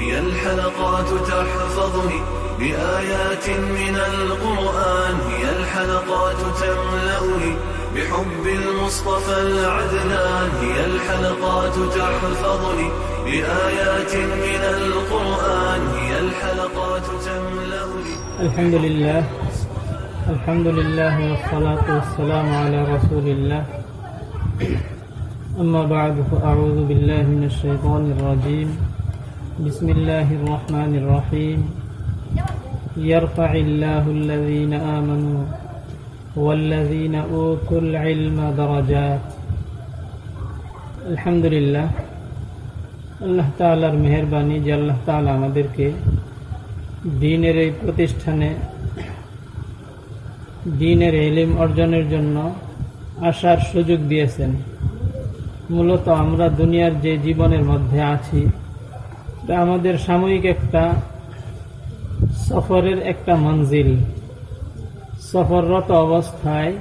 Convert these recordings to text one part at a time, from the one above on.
هي الحلقات تحفظني بآيات من القرآن. هي الحلقات تملأني بحب المصطفى العدنان. هي الحلقات تحفظني بآيات من القرآن. هي الحلقات تملأني. الحمد لله. الحمد لله والصلاة والسلام على رسول الله. أما بعد فأعوذ بالله من الشيطان الرجيم. بسم الله الرحمن الرحيم يرفع الله الذين آمنوا والذين أوتوا العلم درجات الحمد لله আল্লাহ তালার মেহরবানি যে আল্লাহ তালা আমাদেরকে দিনের এই প্রতিষ্ঠানে দিনের এলিম অর্জনের জন্য আসার সুযোগ দিয়েছেন মূলত আমরা দুনিয়ার যে জীবনের মধ্যে আছি এটা আমাদের সাময়িক একটা সফরের একটা মঞ্জিল। সফররত অবস্থায়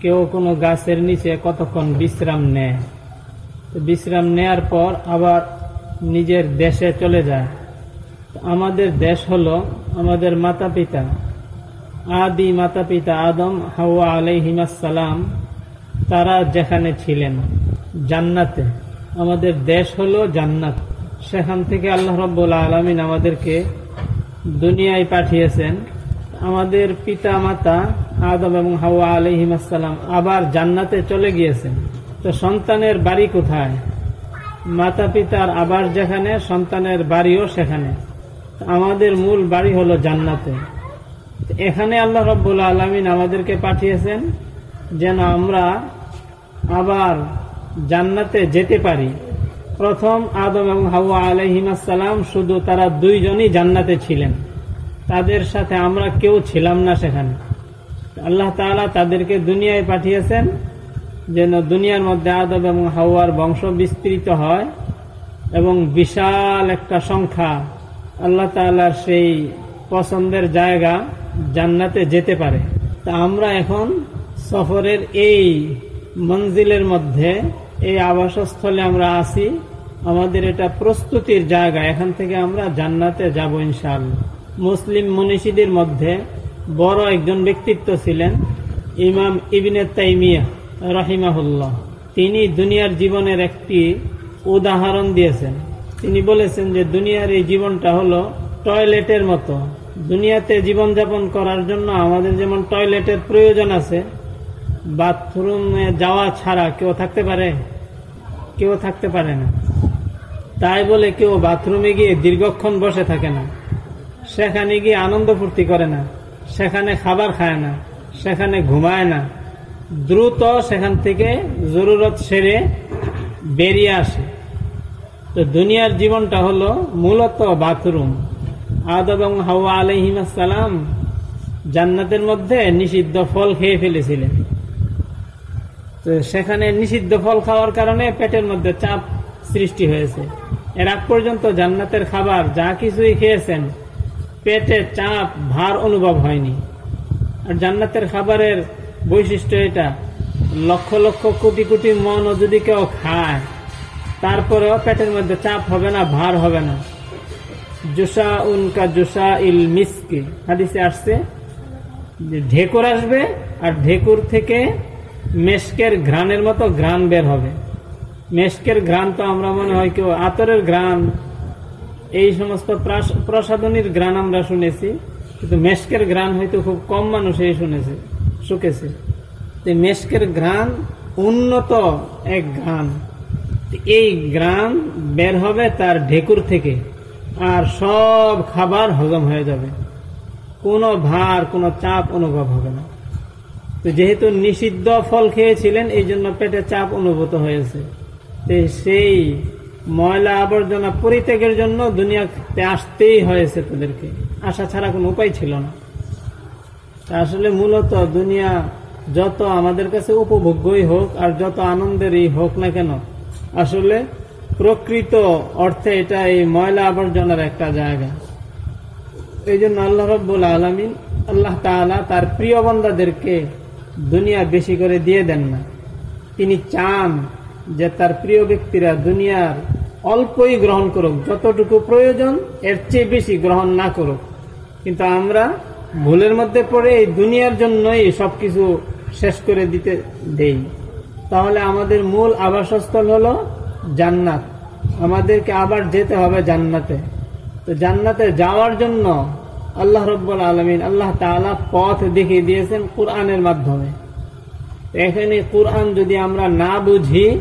কেউ কোনো গাছের নিচে কতক্ষণ বিশ্রাম নেয়। বিশ্রাম নেয়ার পর আবার নিজের দেশে চলে যায়। আমাদের দেশ হলো আমাদের মাতা পিতা আদি মাতা পিতা আদম, হাওয়া আলাইহিমাসালাম তারা যেখানে ছিলেন, জান্নাতে। আমাদের দেশ হলো জান্নাত। সেখান থেকে আল্লাহ রব্বুল আলমিন আমাদেরকে দুনিয়ায় পাঠিয়েছেন। আমাদের পিতা মাতা আদম এবং হাওয়া আলহিমাসাল্লাম আবার জান্নাতে চলে গিয়েছেন। তো সন্তানের বাড়ি কোথায়? মাতা পিতার আবার যেখানে, সন্তানের বাড়িও সেখানে। আমাদের মূল বাড়ি হলো জান্নাতে। এখানে আল্লাহ রব্বুল আলমিন আমাদেরকে পাঠিয়েছেন যেন আমরা আবার জান্নাতে যেতে পারি। প্রথম আদম এবং হাওয়া আলহিমাসাল্লাম শুধু তারা দুইজনই জান্নাতে ছিলেন। তাদের সাথে আমরা কেউ ছিলাম না সেখানে। আল্লাহ তালা তাদেরকে দুনিয়ায় পাঠিয়েছেন, যেন দুনিয়ার মধ্যে আদম এবং হাওয়ার বংশ বিস্তৃত হয় এবং বিশাল একটা সংখ্যা আল্লাহ তালার সেই পছন্দের জায়গা জান্নাতে যেতে পারে। তা আমরা এখন সফরের এই মঞ্জিলের মধ্যে এই আবাসস্থলে আমরা আছি। আমাদের এটা প্রস্তুতির জায়গা। এখান থেকে আমরা জান্নাতে যাব ইনশাল মুসলিম মনীষীদের মধ্যে বড় একজন ব্যক্তিত্ব ছিলেন ইমাম ইবিনে তাইমিয়া রাহিমাহুল্লাহ। তিনি দুনিয়ার জীবনের একটি উদাহরণ দিয়েছেন। তিনি বলেছেন যে, দুনিয়ার এই জীবনটা হলো টয়লেটের মতো। দুনিয়াতে জীবনযাপন করার জন্য আমাদের যেমন টয়লেটের প্রয়োজন আছে বাথরুমে যাওয়া ছাড়া কেউ থাকতে পারে? কেউ থাকতে পারে না। তাই বলে কেউ বাথরুমে গিয়ে দীর্ঘক্ষণ বসে থাকে না। সেখানে গিয়ে আনন্দ ফুর্তি করে না। সেখানে খাবার খায় না। সেখানে ঘুমায় না। দ্রুত সেখান থেকে জরুরত সেরে বেরিয়ে আসে। তো দুনিয়ার জীবনটা হলো মূলত বাথরুম। আদব এবং হাওয়া আলহিমাসালাম জান্নাতের মধ্যে নিষিদ্ধ ফল খেয়ে ফেলেছিলেন। সেখানে নিষিদ্ধ ফল খাওয়ার কারণে পেটের মধ্যে চাপ সৃষ্টি হয়েছে। এর আগ পর্যন্ত জান্নাতের খাবার যা কিছুই খেয়েছেন, পেটে চাপ, ভার অনুভব হয়নি। আর জান্নাতের খাবারের বৈশিষ্ট্য এটা, লক্ষ লক্ষ কোটি কোটি মন যদি কেউ খায়, তারপরেও পেটের মধ্যে চাপ হবে না, ভার হবে না। জোসা উনকা জোসা ইল মিসকি, হাদিসে আসছে ঢেকুর আসবে আর ঢেকুর থেকে মেশকের ঘ্রাণের মতো ঘ্রাণ বের হবে। মেশকের ঘ্রাণ তো আমরা মনে হয় কেউ আতরের ঘ্রাণ, এই সমস্ত প্রসাধনীর ঘ্রাণ আমরা শুনেছি, কিন্তু মেশকের ঘ্রাণ হয়তো খুব কম মানুষ এই শুনেছে, শুকেছে। মেশকের ঘ্রাণ উন্নত এক ঘ্রাণ। এই গ্রাম বের হবে তার ঢেকুর থেকে, আর সব খাবার হজম হয়ে যাবে। কোনো ভার, কোনো চাপ অনুভব হবে না। তো যেহেতু নিষিদ্ধ ফল খেয়েছিলেন, এই জন্য পেটে চাপ অনুভূত হয়েছে। সেই ময়লা আবর্জনা পরিত্যাগের জন্য দুনিয়াতে আসতেই হয়েছে তাদেরকে। আসা ছাড়া কোনো উপায় ছিল না। আসলে মূলত দুনিয়া যত আমাদের কাছে উপভোগ্যই হোক আর যত আনন্দেরই হোক না কেন, আসলে প্রকৃত অর্থে এটা এই ময়লা আবর্জনার একটা জায়গা। এই জন্য আল্লাহ রব্বুল আলমিন, আল্লাহ তালা তার প্রিয় বন্দাদেরকে দুনিয়া বেশি করে দিয়ে দেন না। তিনি চান যে তার প্রিয় ব্যক্তিরা দুনিয়ার অল্পই গ্রহণ করুক, যতটুকু প্রয়োজন এর চেয়ে বেশি গ্রহণ না করুক। কিন্তু আমরা ভুলের মধ্যে পড়ে এই দুনিয়ার জন্যই সবকিছু শেষ করে দিতে দেই। তাহলে আমাদের মূল আবাসস্থল হলো জান্নাত। আমাদেরকে আবার যেতে হবে জান্নাতে। তো জান্নাতে যাওয়ার জন্য আল্লাহ রব্বুল আলমিন আল্লাহ তাআলা পথ দেখিয়ে দিয়েছেন কোরআনের মাধ্যমে। এখানে কোরআন যদি আমরা না বুঝি,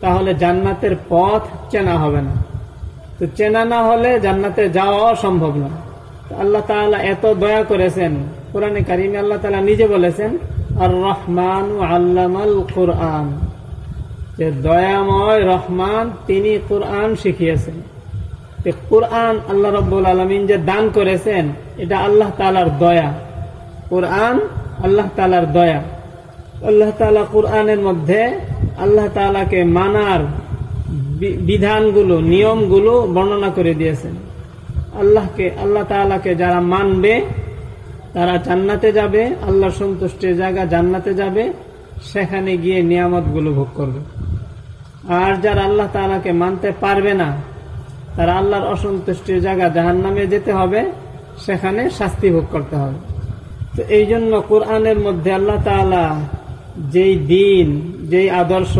তাহলে জান্নাতের পথ চেনা হবে না। তো চেনা না হলে জান্নাতে যাওয়া সম্ভব না আল্লাহ তাআলা এত দয়া করেছেন, কোরআনে কারিমে আল্লাহ তাআলা নিজে বলেছেন আর রহমান আল্লামাল কোরআন। যে দয়াময় রহমান তিনি কোরআন শিখিয়েছেন। কোরআন আল্লাহ রব্বুল আলমিন যে দান করেছেন, এটা আল্লাহ তালার দয়া। কোরআন আল্লাহ তালার দয়া। আল্লাহ তালা কোরআনের মধ্যে আল্লাহ তালাকে মানার বিধানগুলো, নিয়মগুলো বর্ণনা করে দিয়েছেন। আল্লাহকে, আল্লাহ তালাকে যারা মানবে, তারা জান্নাতে যাবে, আল্লাহর সন্তুষ্টির জায়গা জান্নাতে যাবে, সেখানে গিয়ে নিয়ামতগুলো ভোগ করবে। আর যারা আল্লাহ তাআলাকে মানতে পারবে না তারা আল্লাহর অসন্তুষ্টির জায়গা জাহান নামে যেতে হবে, সেখানে শাস্তি ভোগ করতে হবে। তো এই জন্য কোরআনের মধ্যে আল্লাহ তাআলা যেই দিন, যেই আদর্শ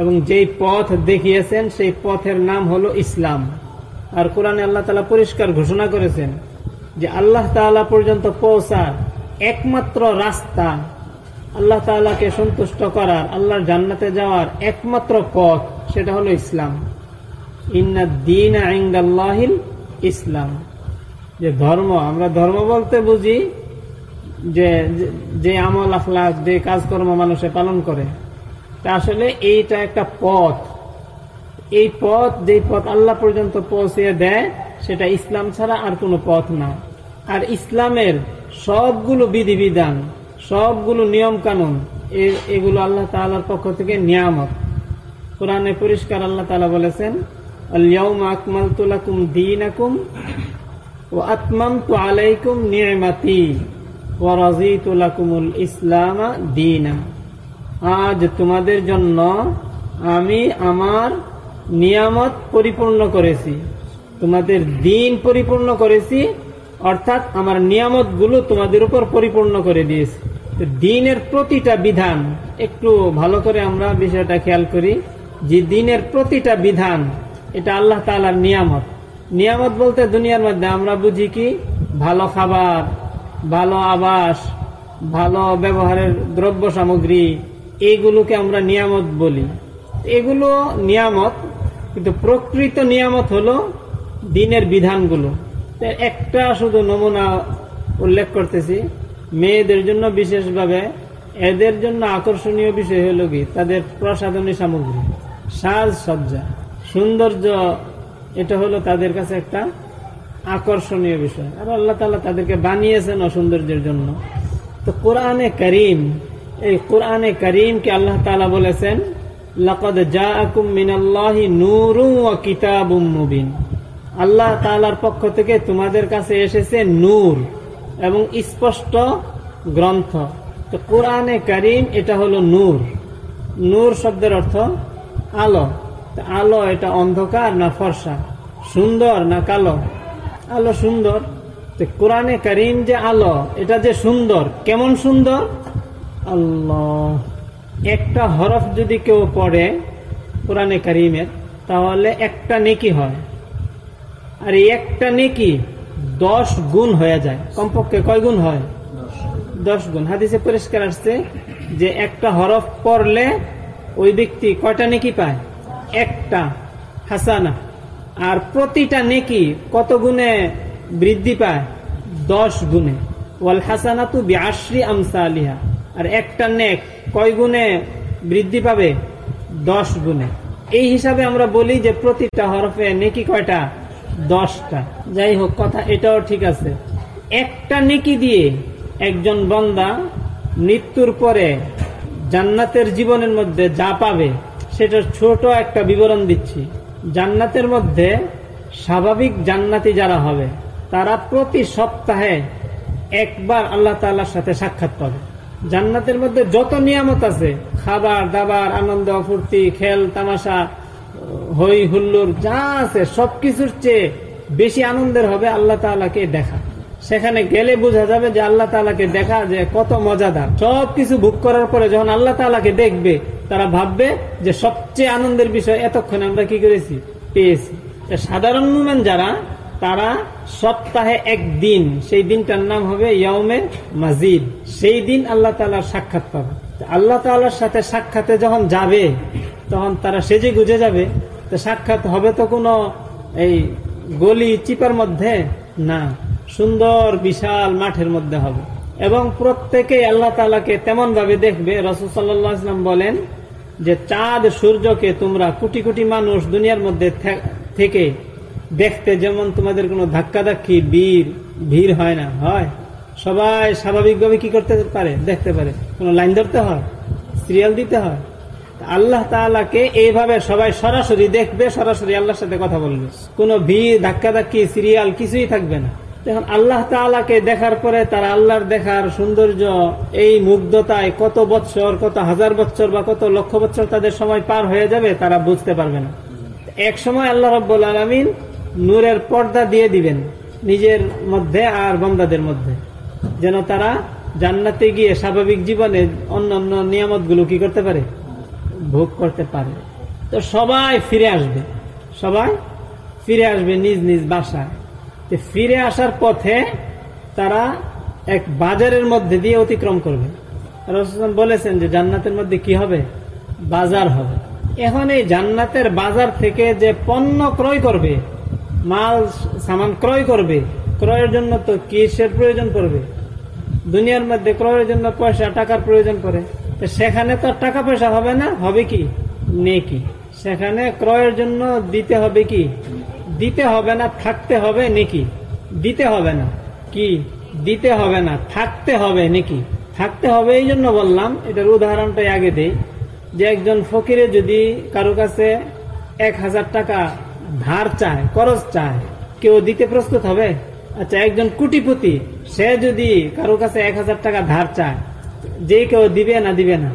এবং যেই পথ দেখিয়েছেন, সেই পথের নাম হলো ইসলাম। আর কোরআনে আল্লাহ তাআলা পরিষ্কার ঘোষণা করেছেন যে আল্লাহ তাআলা পর্যন্ত পৌঁছার একমাত্র রাস্তা আল্লাহ তাআলাকে সন্তুষ্ট করার, আল্লাহর জান্নাতে যাওয়ার একমাত্র পথ, সেটা হলো ইসলাম। ইসলাম। যে ধর্ম, আমরা ধর্ম বলতে বুঝি যে, যে- যে আমল আখলাক যে কাজকর্ম মানুষে পালন করে। তা আসলে এইটা একটা পথ। এই পথ যেই পথ আল্লাহ পর্যন্ত পৌঁছে দেয়, সেটা ইসলাম ছাড়া আর কোনো পথ না। আর ইসলামের সবগুলো বিধিবিধান, সবগুলো নিয়ম কানুন এগুলো আল্লাহ তাআলার পক্ষ থেকে নিয়ামত। কোরআনে পরিষ্কার আল্লাহ তাআলা বলেছেন দীনাকুম ওয়া আতমামতু আলাইকুম নি'মাতি ওয়া রাযীতু লাকুমুল ইসলামা দীনা। আজ তোমাদের জন্য আমি আমার নিয়ামত পরিপূর্ণ করেছি। তোমাদের দিন পরিপূর্ণ করেছি, অর্থাৎ আমার নিয়ামতগুলো তোমাদের উপর পরিপূর্ণ করে দিয়েছি। দিনের প্রতিটা বিধান, একটু ভালো করে আমরা বিষয়টা খেয়াল করি, যে দিনের প্রতিটা বিধান এটা আল্লাহ তাআলার নিয়ামত। নিয়ামত বলতে দুনিয়ার মধ্যে আমরা বুঝি কি? ভালো খাবার, ভালো আবাস, ভালো ব্যবহারের দ্রব্য সামগ্রী এইগুলোকে আমরা নিয়ামত বলি। এগুলো নিয়ামত, কিন্তু প্রকৃত নিয়ামত হলো দিনের বিধানগুলো। একটা শুধু নমুনা উল্লেখ করতেছি। মেয়েদের জন্য বিশেষভাবে, এদের জন্য আকর্ষণীয় বিষয় হলো কি? তাদের প্রসাধনী সামগ্রী, সাজসজ্জা। সৌন্দর্য, এটা হলো তাদের কাছে একটা আকর্ষণীয় বিষয়। আর আল্লাহ তালা তাদেরকে বানিয়েছেন অসৌন্দর্যের জন্য। তো কোরআনে করিম, এই কোরআনে করিমকে আল্লাহ তাআলা বলেছেন, লাকাদ জাআকুম মিনাল্লাহি নূরুন ওয়া কিতাবুম মুবিন। আল্লাহ তাআলার পক্ষ থেকে তোমাদের কাছে এসেছে নূর এবং স্পষ্ট গ্রন্থ। তো কোরআনে করিম এটা হলো নূর। নূর শব্দের অর্থ আলো। আলো এটা অন্ধকার না ফর্সা? সুন্দর না কালো? আলো সুন্দর। কোরআনে করিম যে আলো, এটা যে সুন্দর, কেমন সুন্দর? আল্লাহ। একটা হরফ যদি কেউ পড়ে কোরআনে করিমের, তাহলে একটা নেকি হয়। আর একটা নেকি দশ গুণ হয়ে যায়। কমপক্ষে কয় গুণ হয়? দশ গুণ। হাদিসে পরিষ্কার আসছে যে একটা হরফ পড়লে ওই ব্যক্তি কয়টা নেকি পায়? একটা, হাসানা। আর প্রতিটা নেকি কত গুণে বৃদ্ধি পায়? দশ গুণে। ওয়াল হাসানা তু বিআশরি আমসা আলিহা আর একটা নেক কয় গুণে বৃদ্ধি পাবে? দশ গুণে। এই হিসাবে আমরা বলি যে প্রতিটা হরফে নেকি কয়টা? দশটা। যাই হোক, কথা এটাও ঠিক আছে। একটা নেকি দিয়ে একজন বন্দা মৃত্যুর পরে জান্নাতের জীবনের মধ্যে যা পাবে সেটার ছোট একটা বিবরণ দিচ্ছি। জান্নাতের মধ্যে স্বাভাবিক জান্নাতি যারা হবে, তারা প্রতি সপ্তাহে একবার আল্লাহ তাআলার সাথে সাক্ষাৎ পাবে। জান্নাতের মধ্যে যত নিয়ামত আছে, খাবার, দাবার, আনন্দ, ফুর্তি, খেল, তামাশা, হই হুল্লোর যা আছে, সবকিছুর চেয়ে বেশি আনন্দের হবে আল্লাহ তাআলাকে দেখা। সেখানে গেলে বোঝা যাবে যে আল্লাহ তাআলাকে দেখা যে কত মজাদার। সব কিছু ভোগ করার পরে যখন আল্লাহ তাআলাকে দেখবে, তারা ভাববে যে সবচেয়ে আনন্দের বিষয় এতক্ষণ আমরা কি করেছি? পেয়েছি। সাধারণ মুমেন যারা, তারা সপ্তাহে একদিন, সেই দিনটার নাম হবে ইয়মে মাজিদ। সেই দিন আল্লাহ তালার সাক্ষাৎ পাবে। আল্লাহ তালার সাথে সাক্ষাতে যখন যাবে, তখন তারা সেজে গুজে যাবে। তো সাক্ষাৎ হবে তো কোনো এই গলি, চিপার মধ্যে? না। সুন্দর বিশাল মাঠের মধ্যে হবে। এবং প্রত্যেকে আল্লাহ তালাকে তেমন ভাবে দেখবে। রসুল সাল্লাহ বলেন যে, চাঁদ সূর্যকে তোমরা কোটি কোটি মানুষ দুনিয়ার মধ্যে থেকে দেখতে যেমন তোমাদের কোনো ধাক্কাধাক্কি, বীর, ভিড় হয় না। হয়? সবাই স্বাভাবিকভাবে কি করতে পারে? দেখতে পারে। কোনো লাইন ধরতে হয়? সিরিয়াল দিতে হয়? আল্লাহ তাআলাকে এইভাবে সবাই সরাসরি দেখবে, সরাসরি আল্লাহর সাথে কথা বলবে। কোনো ভিড়, ধাক্কাধাক্কি, সিরিয়াল কিছুই থাকবে না। এখন আল্লাহ তাআলাকে দেখার পরে তারা আল্লাহর দেখার সৌন্দর্য, এই মুগ্ধতায় কত বৎসর, কত হাজার বৎসর বা কত লক্ষ বৎসর তাদের সময় পার হয়ে যাবে তারা বুঝতে পারবে না। এক সময় আল্লাহ রব্বুল আলমিন নূরের পর্দা দিয়ে দিবেন নিজের মধ্যে আর বন্দাদের মধ্যে, যেন তারা জান্নাতে গিয়ে স্বাভাবিক জীবনে অন্য অন্য নিয়ামতগুলো কি করতে পারে? ভোগ করতে পারে। তো সবাই ফিরে আসবে, সবাই ফিরে আসবে নিজ নিজ বাসায়। ফিরে আসার পথে তারা এক বাজারের মধ্যে দিয়ে অতিক্রম করবে। রসুল বলেছেন যে জান্নাতের মধ্যে কি হবে? বাজার হবে। এখন এই জান্নাতের বাজার থেকে যে পণ্য ক্রয় করবে, মাল, সামান ক্রয় করবে, ক্রয়ের জন্য তো কিসের প্রয়োজন পড়বে? দুনিয়ার মধ্যে ক্রয়ের জন্য পয়সা, টাকার প্রয়োজন পড়ে। তো সেখানে তো টাকা পয়সা হবে না, হবে কি? নেকি। সেখানে ক্রয়ের জন্য দিতে হবে কি? দিতে হবে না, থাকতে হবে নেকি? দিতে হবে না। কি? দিতে হবে না, থাকতে হবে নাকি? থাকতে হবে এই জন্য বললাম, এটার উদাহরণটাই আগে দেই, যে একজন ফকিরে যদি কারও কাছে এক হাজার টাকা ধার চায় করজ চায়, কেউ দিতে প্রস্তুত হবে? আচ্ছা একজন কুটিপতি, সে যদি কারও কাছে এক হাজার টাকা ধার চায়, যে কেউ দিবে না দিবে না।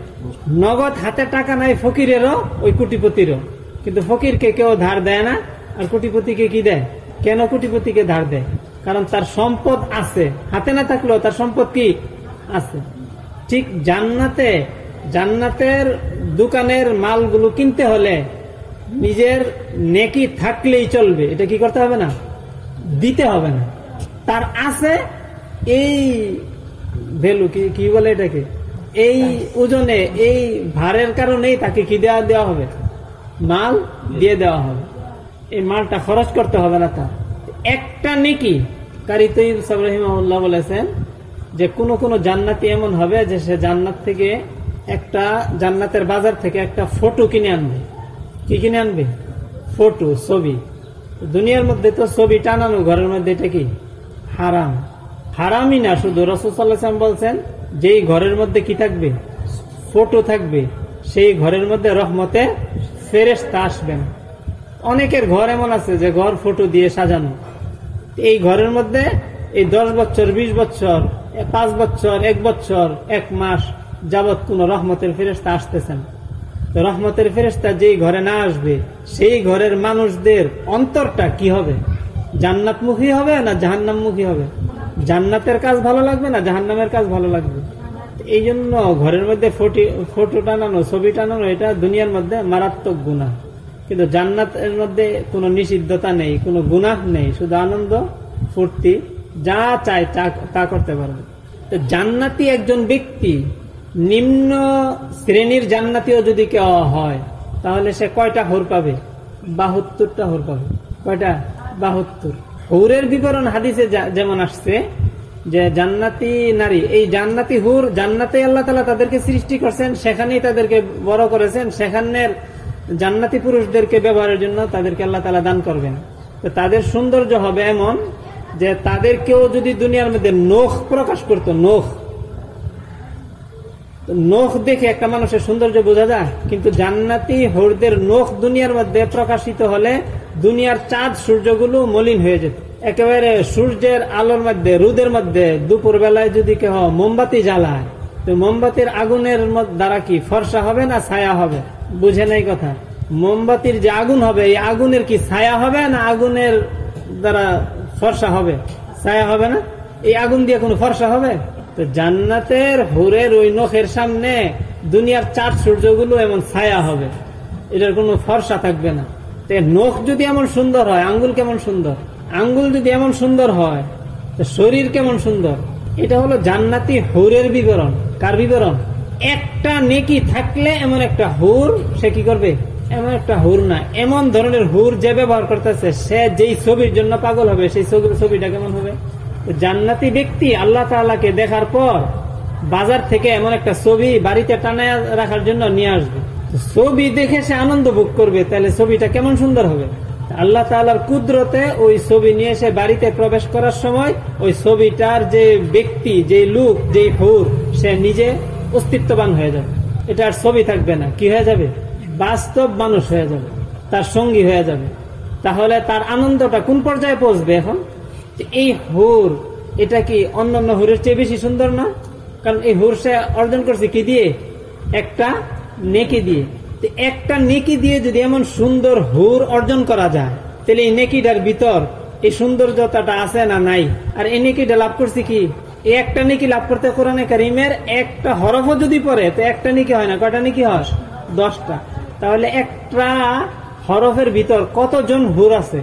নগদ হাতে টাকা নাই ফকিরেরও, ওই কুটিপতিরও। কিন্তু ফকিরকে কেউ ধার দেয় না আর কুটিপতিকে কি দেয়? কেন কুটিপতিকে ধার দেয়? কারণ তার সম্পদ আছে। হাতে না থাকলেও তার সম্পদ কি? আছে। ঠিক জান্নাতে, জান্নাতের দোকানের মালগুলো কিনতে হলে নিজের নেকি থাকলেই চলবে। এটা কি করতে হবে না? দিতে হবে না। তার আছে এই ভ্যালু, কি কি বলে এটাকে? এই ওজনে, এই ভারের কারণেই তাকে কি দেওয়া দেওয়া হবে? মাল দিয়ে দেওয়া হবে। এই মালটা খরচ করতে হবে না তার। একটা নেকি কারি তৈব সাবরাহিমাউল্লাহ বলেছেন যে কোন কোন জান্নাতি এমন হবে যে সে জান্নাত থেকে একটা জান্নাতের বাজার থেকে একটা ফটো কিনে আনবে। কি কিনে আনবে? ফটো, ছবি। দুনিয়ার মধ্যে তো ছবি টানানো, ঘরের মধ্যে এটা কি? হারাম। হারামই না, শুধু রসুসাল্লাম বলছেন, যেই ঘরের মধ্যে কি থাকবে? ফটো থাকবে। সেই ঘরের মধ্যে রহমতে ফেরেস্তা আসবেন। অনেকের ঘর এমন আছে যে ঘর ফটো দিয়ে সাজানো। এই ঘরের মধ্যে এই দশ বছর, বিশ বছর, পাঁচ বছর, এক বছর, এক মাস যাবৎ কোন রহমতের ফেরেস্তা আসতেছেন। তো রহমতের ফেরেস্তা যেই ঘরে না আসবে, সেই ঘরের মানুষদের অন্তরটা কি হবে? জান্নাতমুখী হবে না জাহান্নামমুখী হবে? জান্নাতের কাজ ভালো লাগবে না জাহান্নামের কাজ ভালো লাগবে? এই জন্য ঘরের মধ্যে ফটো ফটো টানানো, ছবি টানানো, এটা দুনিয়ার মধ্যে মারাত্মক গুণা কিন্তু জান্নাতের মধ্যে কোনো নিষিদ্ধতা নেই, কোনো গুনাহ নেই, শুধু আনন্দ, ফুর্তি, যা চায় তা- করতে পারবে। তো জান্নাতি একজন ব্যক্তি, নিম্ন শ্রেণির জান্নাতিও যদি কেউ হয়, তাহলে সে কয়টা হোর পাবে? বাহাত্তরটা হোর পাবে। কয়টা? বাহাত্তর। হৌরের বিবরণ হাদিসে যেমন আসছে যে জান্নাতি নারী, এই জান্নাতি হুর জান্নাতে আল্লাহ তালা তাদেরকে সৃষ্টি করছেন, সেখানেই তাদেরকে বড় করেছেন, সেখানের জান্নাতি পুরুষদেরকে ব্যবহারের জন্য তাদেরকে আল্লাহ তালা দান করবেন। তো তাদের সৌন্দর্য হবে এমন যে তাদেরকেও যদি দুনিয়ার মধ্যে নখ প্রকাশ করতো, নখ। নখ দেখে একটা মানুষের সৌন্দর্য বোঝা যায়, কিন্তু জান্নাতি হরদের নখ দুনিয়ার মধ্যে প্রকাশিত হলে দুনিয়ার চাঁদ সূর্যগুলো মলিন হয়ে যেত। একেবারে সূর্যের আলোর মধ্যে, রোদের মধ্যে দুপুর বেলায় যদি কেহ মোমবাতি জ্বালায়, তো মোমবাতির আগুনের দ্বারা কি ফর্সা হবে না ছায়া হবে? বুঝে নাই কথা। মোমবাতির যে আগুন হবে, এই আগুনের কি ছায়া হবে না আগুনের দ্বারা ফর্সা হবে? ছায়া হবে না? এই আগুন দিয়ে কোনো ফর্সা হবে? তো জান্নাতের হুরের ওই নখের সামনে দুনিয়ার চার সূর্যগুলো এমন ছায়া হবে। এটার কোনো ফর্সা থাকবে না। তো নখ যদি এমন সুন্দর হয়, আঙ্গুল কেমন সুন্দর? আঙ্গুল যদি এমন সুন্দর হয় শরীর কেমন সুন্দর? এটা হলো জান্নাতি হুরের বিবরণ। কার বিবরণ? একটা নেকি থাকলে এমন একটা হুর, সে কি করবে? এমন একটা হুর না। এমন ধরনের হুর যে ব্যবহার করতেছে, সে যেই ছবির জন্য পাগল হবে, সেই ছবি- ছবিটা কেমন হবে? জান্নাতি ব্যক্তি আল্লাহ তাআলাকে দেখার পর বাজার থেকে এমন একটা ছবি বাড়িতে টানায় রাখার জন্য নিয়ে আসবে। ছবি দেখে সে আনন্দ ভোগ করবে, তাহলে ছবিটা কেমন সুন্দর হবে? আল্লাহ তাআলার কুদরতে ওই ছবি নিয়ে এসে বাড়িতে প্রবেশ করার সময় ওই ছবিটার যে ব্যক্তি, যে লুক, যে হুর, সে নিজে অস্তিত্ববান হয়ে যাবে। এটা আর ছবি থাকবে না। কি হয়ে যাবে? বাস্তব মানুষ হয়ে যাবে। তার সঙ্গী হয়ে যাবে। তাহলে তার আনন্দটা কোন পর্যায়ে পৌঁছবে এখন? এই হুর, এটা কি অন্যান্য হুরের চেয়ে বেশি সুন্দর না? কারণ এই হুর সে অর্জন করছে কি দিয়ে? একটা নেকি দিয়ে। একটা নেকি দিয়ে যদি এমন সুন্দর হুর অর্জন করা যায়, তাহলে এই নেকিটার ভিতর এই সৌন্দর্যতাটা আছে না নাই? আর এই নেকিটা লাভ করছি কি? একটা নেকি লাভ করতে কোরআনে কারিমের একটা হরফও যদি পড়ে, তো একটা নেকি হয় না। কয়টা নেকি হয়? দশটা। তাহলে একটা হরফের ভিতর কতজন হুর আছে?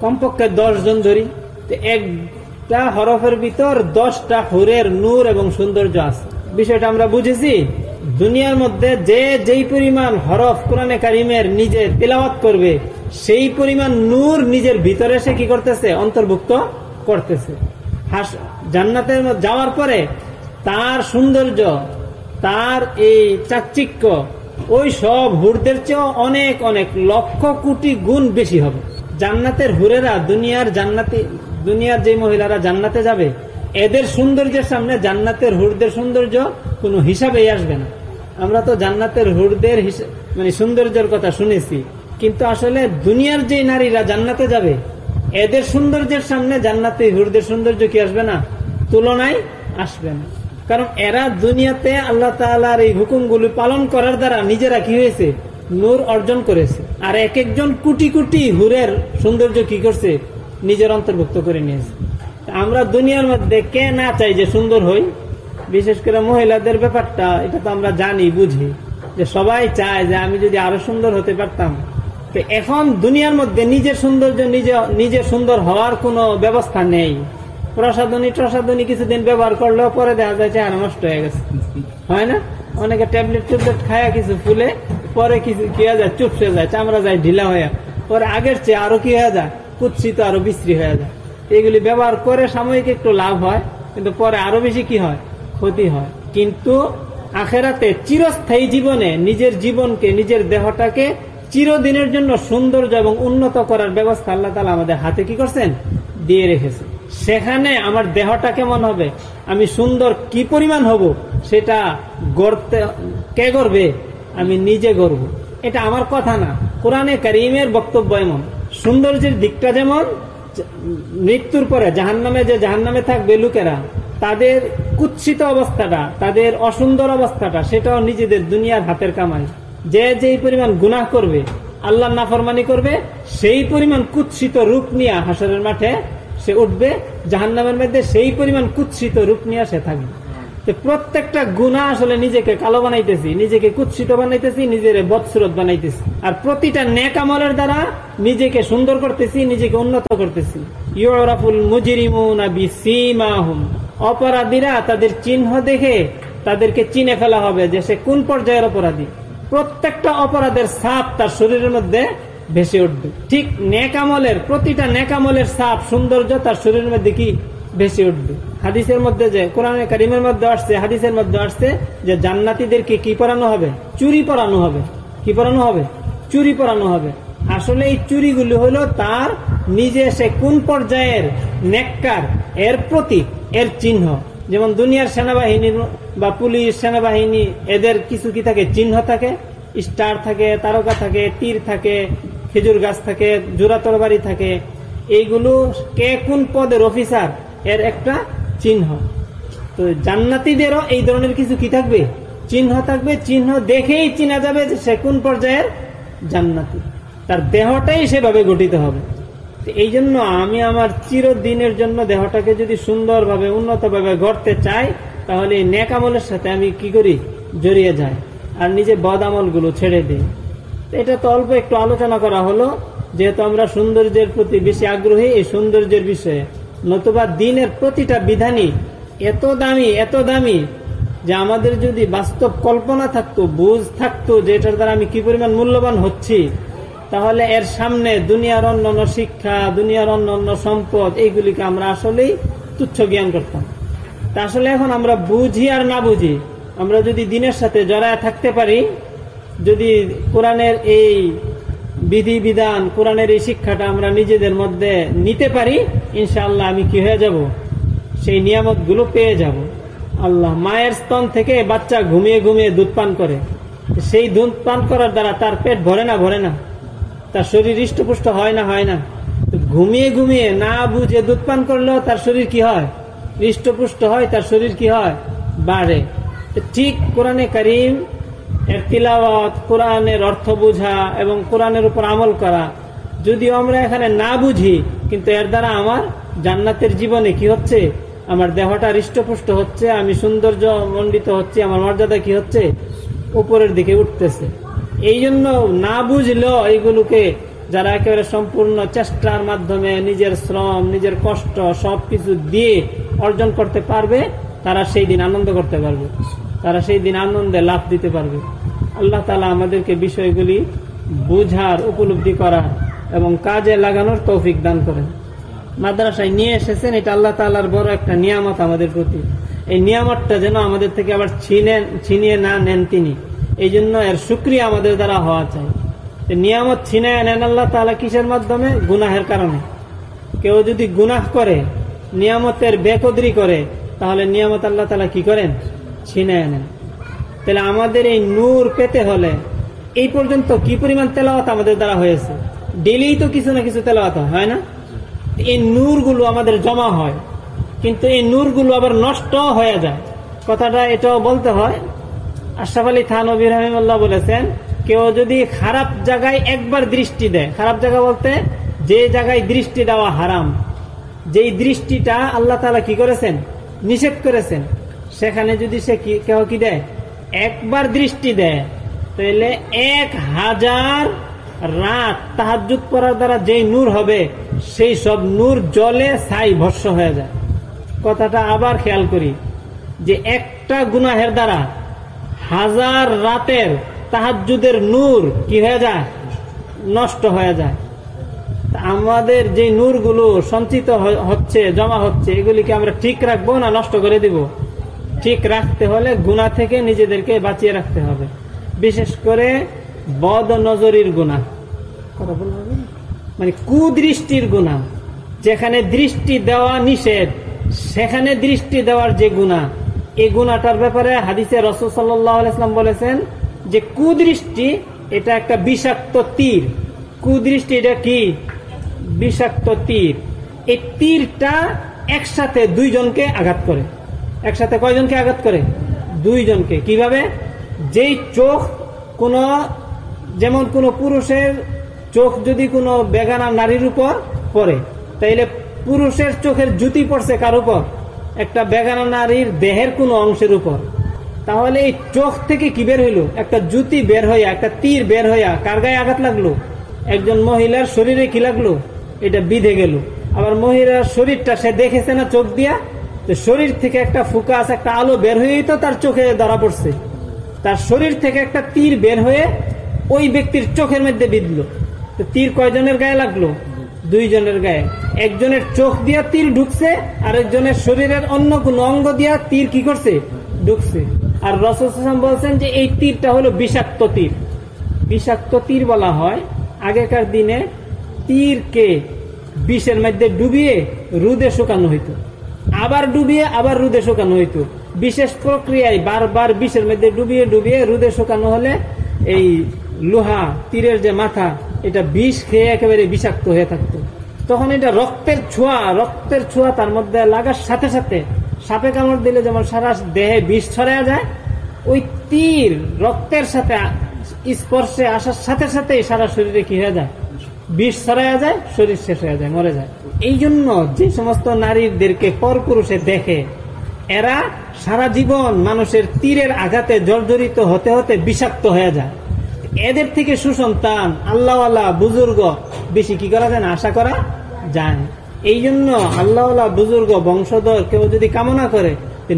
কমপক্ষে দশ জন ধরি। তো একটা হরফের ভিতর দশটা হুরের নূর এবং সৌন্দর্য আছে। বিষয়টা আমরা বুঝেছি? দুনিয়ার মধ্যে যে যেই পরিমাণ হরফ কোরআনে কারিমের নিজে তেলাওয়াত করবে, সেই পরিমাণ নূর নিজের ভিতরে সে কি করতেছে? অন্তর্ভুক্ত করতেছে। মধ্যে যাওয়ার পরে তার সৌন্দর্য, তার এই চাকচিক্য, ওই সব হুরদের চেয়েও অনেক অনেক লক্ষ কোটি গুণ বেশি হবে। জান্নাতের হুরেরা, দুনিয়ার জান্নাতি, দুনিয়ার যে মহিলারা জান্নাতে যাবে, এদের সৌন্দর্যের সামনে জান্নাতের হুরদের সৌন্দর্য কোনো হিসাবেই আসবে না। আমরা তো জান্নাতের হুরদের মানে সৌন্দর্যের কথা শুনেছি, কিন্তু আসলে দুনিয়ার যে নারীরা জান্নাতে যাবে এদের সৌন্দর্যের সামনে জান্নাতে হুরদের সৌন্দর্য কি আসবে না? তুলনায় আসবে না। কারণ এরা দুনিয়াতে আল্লাহ তাআলার এই হুকুমগুলি পালন করার দ্বারা নিজেরা কি হয়েছে? নূর অর্জন করেছে। আর এক একজন কোটি কোটি হুরের সৌন্দর্য কি করছে? নিজের অন্তর্ভুক্ত করে নিয়েছে। আমরা দুনিয়ার মধ্যে কে না চাই যে সুন্দর হই? বিশেষ করে মহিলাদের ব্যাপারটা, এটা তো আমরা জানি, বুঝি। যে সবাই চায় যে আমি যদি আরও সুন্দর হতে পারতাম তো এখন দুনিয়ার মধ্যে নিজের সৌন্দর্য, নিজে নিজে সুন্দর হওয়ার কোনো ব্যবস্থা নেই। প্রসাধনী, টসাধনী কিছুদিন ব্যবহার করলেও পরে দেখা যায় চেহারা নষ্ট হয়ে গেছে। হয় না? অনেকে ট্যাবলেট টুবলেট খায় কিছু ফুলে, পরে কিছু কি হয়ে যায়? চুপসে যায়, চামড়া যায়, ঢিলা হয়ে। পরে আগের চেয়ে আরও কি হয়ে যায়? কুৎসিত, আরও বিশ্রী হয়ে যায়। এগুলি ব্যবহার করে সাময়িক একটু লাভ হয়, কিন্তু পরে আরও বেশি কি হয়? ক্ষতি হয়। কিন্তু আখেরাতে চিরস্থায়ী জীবনে নিজের জীবনকে, নিজের দেহটাকে চিরদিনের জন্য সৌন্দর্য এবং উন্নত করার ব্যবস্থা আল্লাহ তালা আমাদের হাতে কি করছেন? দিয়ে রেখেছে সেখানে আমার দেহটা কেমন হবে? আমি সুন্দর কি পরিমাণ হব? সেটা গড়তে, কে করবে আমি নিজে গড়ব। এটা আমার কথা না। কোরআনে করিমের বক্তব্য এমন। সৌন্দর্যের দিকটা যেমন, মৃত্যুর পরে জাহান্নামে যে জাহান্নামে থাকবে লোকেরা, তাদের কুৎসিত অবস্থাটা, তাদের অসুন্দর অবস্থাটা, সেটাও নিজেদের দুনিয়ার হাতের কামাই। যে যেই পরিমাণ গুনাহ করবে, আল্লাহ নাফরমানি করবে, সেই পরিমাণ কুৎসিত রূপ নিয়ে হাসরের মাঠে সে উঠবে, জাহান্নামের মধ্যে সেই পরিমাণ কুৎসিত রূপ নিয়ে সে থাকবে। প্রত্যেকটা গুণা আসলে নিজেকে কালো বানাইতেছি, নিজেকে কুৎসিত বানাইতেছি, নিজের বৎসরত বানাইতেছি। আর প্রতিটা নেক আমলের দ্বারা নিজেকে সুন্দর করতেছি, নিজেকে উন্নত করতেছি। ইউরাফুল অপরাধীরা তাদের চিহ্ন দেখে তাদেরকে চিনে ফেলা হবে যে সে কোন পর্যায়ের অপরাধী। প্রত্যেকটা অপরাধের সাপ তার শরীরের মধ্যে ভেসে উঠবে। ঠিক নেকামলের প্রতিটা নেকামলের সাপ সৌন্দর্য তার শরীরের মধ্যে কি? ভেসে উঠবে। হাদিসের মধ্যে যে, কোরআনে কারিমের মধ্যে আসছে, হাদিসের মধ্যে আসছে যে জান্নাতিদেরকে কি পরানো হবে? চুরি পরানো হবে। কি পরানো হবে? চুরি পরানো হবে। আসলে এই চুরিগুলি হলো তার নিজে সে কোন পর্যায়ের নেককার এর প্রতীক, এর চিহ্ন। যেমন দুনিয়ার সেনাবাহিনীর বা পুলিশ সেনাবাহিনী, এদের কিছু কি থাকে? চিহ্ন থাকে, স্টার থাকে, তারকা থাকে, তীর থাকে, খেজুর গাছ থাকে, জোড়া তরবারি থাকে। এইগুলো কে কোন পদের অফিসার? এর একটা চিহ্ন। তো জান্নাতিদেরও এই ধরনের কিছু কি থাকবে? চিহ্ন থাকবে। চিহ্ন দেখেই চিনা যাবে যে সে কোন পর্যায়ের জান্নাতি। তার দেহটাই সেভাবে গঠিত হবে। এই জন্য আমি আমার চিরদিনের জন্য দেহটাকে যদি সুন্দরভাবে, উন্নতভাবে গড়তে চাই, তাহলে এই নেক আমলের সাথে আমি কি করি? জড়িয়ে যাই আর নিজে বদ আমলগুলো ছেড়ে দিই। এটা তো অল্প একটু আলোচনা করা হলো, যেহেতু আমরা সৌন্দর্যের প্রতি বেশি আগ্রহী, এই সৌন্দর্যের বিষয়ে। নতুবা দিনের প্রতিটা বিধানই এত দামি এত দামি যে আমাদের যদি বাস্তব কল্পনা থাকতো, বুঝ থাকতো যে এটার দ্বারা আমি কি পরিমাণ মূল্যবান হচ্ছি তাহলে এর সামনে দুনিয়ার অন্যান্য শিক্ষা, দুনিয়ার অন্যান্য সম্পদ, এইগুলিকে আমরা আসলেই তুচ্ছ জ্ঞান করতাম। তা আসলে এখন আমরা বুঝি আর না বুঝি, আমরা যদি দিনের সাথে জড়ায় থাকতে পারি, যদি কোরআনের এই বিধি বিধান কোরআনের এই শিক্ষাটা আমরা নিজেদের মধ্যে নিতে পারি, ইনশাআল্লাহ আমি কি হয়ে যাব? সেই নিয়ামতগুলো পেয়ে যাব। আল্লাহ মায়ের স্তন থেকে বাচ্চা ঘুমিয়ে ঘুমিয়ে দুধ পান করে। সেই দুধ পান করার দ্বারা তার পেট ভরে না ভরে না। তার শরীর হৃষ্টপুষ্ট হয় না হয় না। ঘুমিয়ে ঘুমিয়ে না বুঝে দুধ পান করলেও তার শরীর কি হয়? হৃষ্টপুষ্ট হয়, তার শরীর কি হয়? বাড়ে। ঠিক কোরআনে করিম এর তিলাওয়াত, কোরআনের অর্থ বোঝা এবং কোরআনের উপর আমল করা। যদিও আমরা এখানে না বুঝি, কিন্তু এর দ্বারা আমার জান্নাতের জীবনে কি হচ্ছে? আমার দেহটা হৃষ্টপুষ্ট হচ্ছে, আমি সৌন্দর্য মণ্ডিত হচ্ছে, আমার মর্যাদা কি হচ্ছে? উপরের দিকে উঠতেছে। এই জন্য না বুঝলেও এইগুলোকে যারা একেবারে সম্পূর্ণ চেষ্টার মাধ্যমে নিজের শ্রম, নিজের কষ্ট সবকিছু দিয়ে অর্জন করতে পারবে, তারা সেই দিন আনন্দ করতে পারবে। তারা সেই দিন আনন্দে লাভ দিতে পারবে। আল্লাহ তালা আমাদেরকে বিষয়গুলি বুঝার, উপলব্ধি করার এবং কাজে লাগানোর তৌফিক দান করেন। মাদ্রাসায় নিয়ে এসেছেন, এটা আল্লাহ তালার বড় একটা নিয়ামত আমাদের প্রতি। এই নিয়ামতটা যেন আমাদের থেকে আবার ছিনেন, ছিনিয়ে না নেন তিনি। এই জন্য এর সুক্রিয়া আমাদের দ্বারা হওয়া চাই। নিয়ামত ছিনায় নেন আল্লাহ তালা কিসের মাধ্যমে? গুনাহের কারণে। কেউ যদি গুনাহ করে, নিয়ামতের বেকদরি করে, তাহলে নিয়ামত আল্লাহ তালা কি করেন? ছিনায় নেন তাহলে আমাদের এই নূর পেতে হলে এই পর্যন্ত কি পরিমাণ তেলাওয়াত আমাদের দ্বারা হয়েছে? ডেলি তো কিছু না কিছু তেলাওয়াত হয় না? এই নূরগুলো আমাদের জমা হয়। কিন্তু এই নূরগুলো আবার নষ্ট হয়ে যায়। কথাটা এটাও বলতে হয় আশরাফ আলী থানবী রহিমুল্লাহ বলেছেন, কেউ যদি খারাপ জায়গায় একবার দৃষ্টি দেয়, খারাপ জায়গা বলতে যে জায়গায় দৃষ্টি দেওয়া হারাম, যেই দৃষ্টিটা আল্লাহ তালা কি করেছেন? নিষেধ করেছেন। সেখানে যদি সে কি কেউ কি দেয়? একবার দৃষ্টি দেয়, তাহলে এক হাজার রাত তাহাজুত করার দ্বারা যেই নূর হবে, সেই সব নূর জলে ছাই ভস্য হয়ে যায়। কথাটা আবার খেয়াল করি, যে একটা গুনাহের দ্বারা হাজার রাতের তাহাজুদের নূর কি হয়ে যায়? নষ্ট হয়ে যায়। আমাদের যে নূরগুলো সঞ্চিত হচ্ছে, জমা হচ্ছে, এগুলিকে আমরা ঠিক রাখব না নষ্ট করে দিব? ঠিক রাখতে হলে গুণা থেকে নিজেদেরকে বাঁচিয়ে রাখতে হবে। বিশেষ করে বদ নজরির গুণা? মানে কুদৃষ্টির গুণা যেখানে দৃষ্টি দেওয়া নিষেধ, সেখানে দৃষ্টি দেওয়ার যে গুণা এই গুণাটার ব্যাপারে হাদিসে রসুল সাল্লাম বলেছেন যে কুদৃষ্টি এটা একটা বিষাক্ত তীর। কুদৃষ্টি এটা কি? বিষাক্ত তীর। এই তীরটা একসাথে দুইজনকে আঘাত করে। একসাথে কয়জনকে আঘাত করে? দুইজনকে। কীভাবে? যেই চোখ কোনো, যেমন কোনো পুরুষের চোখ যদি কোনো বেগানা নারীর উপর পড়ে, তাইলে পুরুষের চোখের জুতি পড়ছে কার উপর? একটা বেগানা নারীর দেহের কোনো অংশের উপর। তাহলে এই চোখ থেকে কি বের হইল? একটা জুতি বের হইয়া, একটা তীর বের হইয়া কার গায়ে আঘাত লাগল? একজন মহিলার শরীরে কি লাগল? এটা বিধে গেল। আবার মহিলার শরীরটা সে দেখেছে না চোখ দিয়া? তো শরীর থেকে একটা ফুকাস, একটা আলো বের হয়েই তো তার চোখে ধরা পড়ছে। তার শরীর থেকে একটা তীর বের হয়ে ওই ব্যক্তির চোখের মধ্যে বিঁধলো। তো তীর কয়জনের গায়ে লাগল? দুইজনের গায়ে। একজনের চোখ দিয়া তীর ঢুকছে আর একজনের শরীরের অন্য কোন অঙ্গ দিয়া তীর কি করছে? ঢুকছে। আর রসম বলছেন যে, এই তীরটা হলো বিষাক্ত তীর বিষাক্ত তীর বলা হয়, আগেকার দিনে তীরকে বিষের মধ্যে ডুবিয়ে রুদে শুকানো হইতো। আবার ডুবিয়ে, আবার রুদে শুকানো হইতো। বিশেষ প্রক্রিয়ায় বারবার বিষের মধ্যে ডুবিয়ে ডুবিয়ে রুদে শুকানো হলে এই লোহা তীরের যে মাথা এটা বিষ খেয়ে একেবারে বিষাক্ত হয়ে থাকতো। তখন এটা রক্তের ছোঁয়া রক্তের ছোঁয়া তার মধ্যে লাগার সাথে সাথে সাপে কামড় দিলে যেমন সারা দেহে বিষ ছড়ায় যায়, ওই তীর রক্তের সাথে স্পর্শে আসার সাথে সাথে সারা শরীরে কি হয়ে যায়? বিষ ছড়াইয়া যায়, শরীর শেষ হয়ে যায়, মরে যায়। এই জন্য যে সমস্ত নারীদেরকে পরপুরুষে দেখে, এরা সারা জীবন মানুষের তীরের আঘাতে জর্জরিত হতে হতে বিষাক্ত হয়ে যায়। এদের থেকে সুসন্তান, আল্লাহওয়ালা বুজুর্গ বেশি কি করা যায় আশা করা যায়। এই জন্য আল্লাহওয়ালা বুজুর্গ, বংশধর কেউ যদি কামনা করে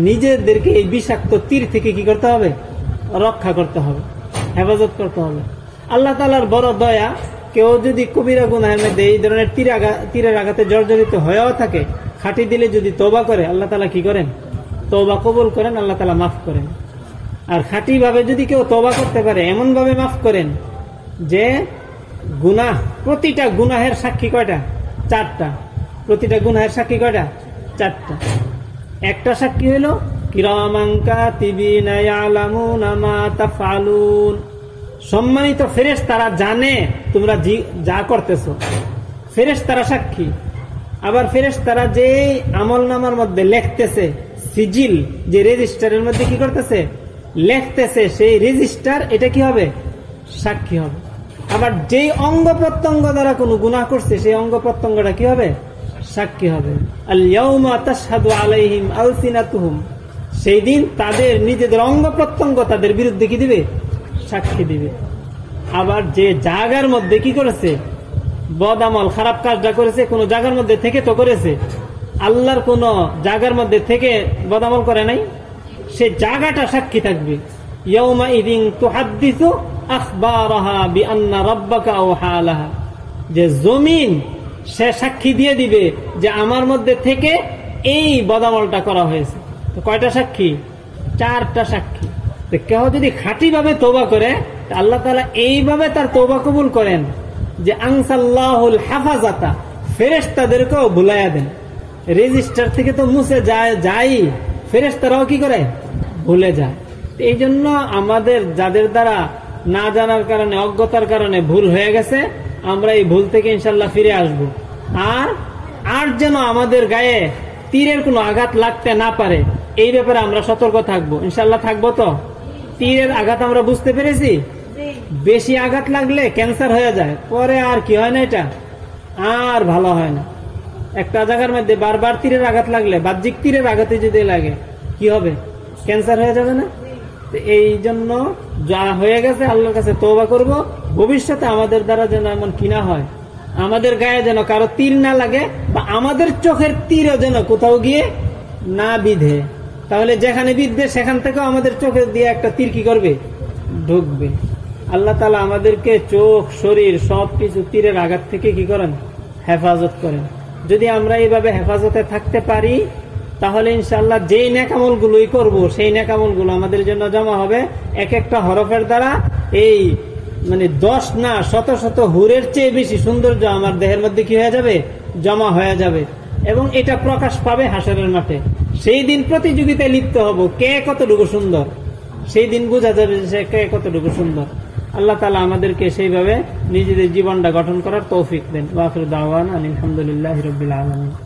নিজেদেরকে এই বিষাক্ত তীর থেকে কি করতে হবে? রক্ষা করতে হবে, হেফাজত করতে হবে। আল্লাহ তালার বড় দয়া, কেউ যদি কবিরা গুনাহের মধ্যে এই ধরনের তীর তীরের আঘাতে জর্জরিত হয়েও থাকে, খাটি দিলে যদি তোবা করে, আল্লাহ তালা কি করেন? তোবা কবুল করেন, আল্লাহ তালা মাফ করেন। আর খাঁটি ভাবে যদি কেউ তবা করতে পারে এমন ভাবে মাফ করেন যে গুনাহ, প্রতিটা গুনাহের সাক্ষী কয়টা? চারটা। প্রতিটা গুনাহের সাক্ষী কয়টা? চারটা। একটা সাক্ষী হইল কিরামাঙ্কা তিবিনা ইয়ালামুনা মা তাফআলুন। সম্মানিত ফেরেশ তারা জানে তোমরা যা করতেছো। ফেরেশ তারা সাক্ষী। আবার ফেরেশ তারা যে আমল নামার মধ্যে লেখতেছে, সিজিল, যে রেজিস্টারের মধ্যে কি করতেছে? লেখতেছে সেই রেজিস্টার, এটা কি হবে? সাক্ষী হবে। আবার যেই অঙ্গ প্রত্যঙ্গ দ্বারা কোনো গুণা করছে, সেই অঙ্গ প্রত্যঙ্গটা কি হবে? সাক্ষী হবে। আলাইহিম সেই দিন তাদের নিজেদের অঙ্গ প্রত্যঙ্গ তাদের বিরুদ্ধে কি দিবে? সাক্ষী দিবে। আবার যে জায়গার মধ্যে কি করেছে? বদামল খারাপ কাজটা করেছে, কোন জায়গার মধ্যে থেকে তো করেছে। আল্লাহর কোন জায়গার মধ্যে থেকে বদামল করে নাই? সে জায়গাটা সাক্ষী থাকবে। ইয়ৌমা ইদিন তুহাদ্দিসু আখবারাহা বিআন্না রাব্বাকা আওহালাহা। যে জমিন সে সাক্ষী দিয়ে দিবে যে আমার মধ্যে থেকে এই বদামলটা করা হয়েছে। তো কয়টা সাক্ষী? চারটা সাক্ষী। তো কেউ যদি খাঁটি ভাবে তোবা করে আল্লাহ তালা এইভাবে তার তোবা কবুল করেন যে আংসাল্লাহুল হাফাজাতা ফেরেস্তাদেরকেও ভুলাইয়া দেন। রেজিস্টার থেকে তো মুছে যায় যাই ফেরেস্তারাও কি করে? ভুলে যায়। এই জন্য আমাদের যাদের দ্বারা না জানার কারণে, অজ্ঞতার কারণে ভুল হয়ে গেছে, আমরা এই ভুল থেকে ইনশাল্লাহ ফিরে আসব। আর আর যেন আমাদের গায়ে তীরের কোনো আঘাত লাগতে না পারে, এই ব্যাপারে আমরা সতর্ক থাকব। ইনশাল্লাহ থাকব তো? তীরের আঘাত আমরা বুঝতে পেরেছি? বেশি আঘাত লাগলে ক্যান্সার হয়ে যায়। পরে আর কি হয় না এটা? আর ভালো হয় না। একটা জায়গার মধ্যে বারবার তীরের আঘাত লাগলে, বাহ্যিক তীরের আঘাতে যদি লাগে, কি হবে? ক্যান্সার হয়ে যাবে না? এই জন্য যা হয়ে গেছে, আল্লাহর কাছে তৌবা করব। ভবিষ্যতে আমাদের দ্বারা যেন এমন কিনা হয়, আমাদের গায়ে যেন কারও তীর না লাগে, বা আমাদের চোখের তীরও যেন কোথাও গিয়ে না বিধে। তাহলে যেখানে বিধবে, সেখান থেকেও আমাদের চোখে দিয়ে একটা তীর কি করবে? ঢুকবে। আল্লাহ তালা আমাদেরকে চোখ, শরীর সব কিছু তীরের আঘাত থেকে কি করেন? হেফাজত করেন। যদি আমরা এইভাবে হেফাজতে থাকতে পারি, তাহলে ইনশাল্লাহ যেই নেকামল গুলোই করব, সেই নেকামলগুলো আমাদের জন্য জমা হবে এক একটা হরফের দ্বারা। এই মানে দশ না, শত শত হুরের চেয়ে বেশি সৌন্দর্য আমার দেহের মধ্যে কি হয়ে যাবে? জমা হয়ে যাবে। এবং এটা প্রকাশ পাবে হাসরের মাঠে। সেই দিন প্রতিযোগিতায় লিপ্ত হব। কে কতটুকু সুন্দর? সেই দিন বোঝা যাবে যে সে কে কতটুকু সুন্দর। আল্লাহ তালা আমাদেরকে সেইভাবে নিজেদের জীবনটা গঠন করার তৌফিক দেন। ওয়াফির দাওয়ান আলহামদুলিল্লাহ রবিল আলমী